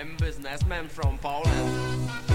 am businessman from Poland.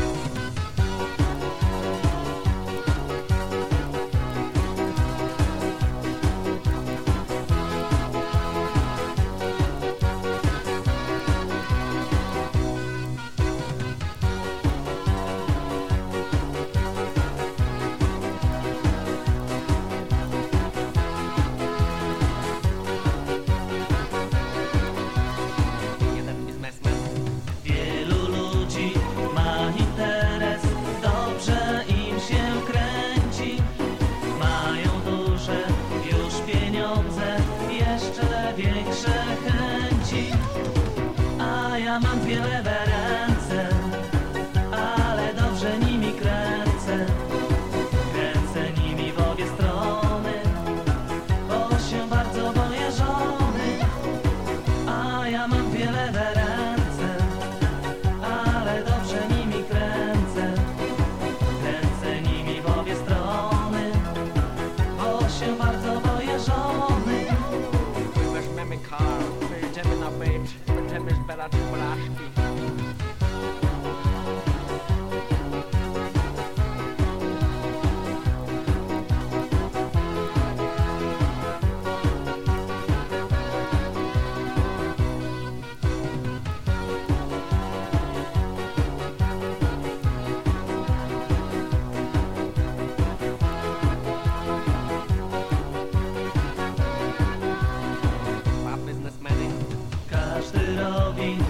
Dwa I'll robi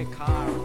me car.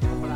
la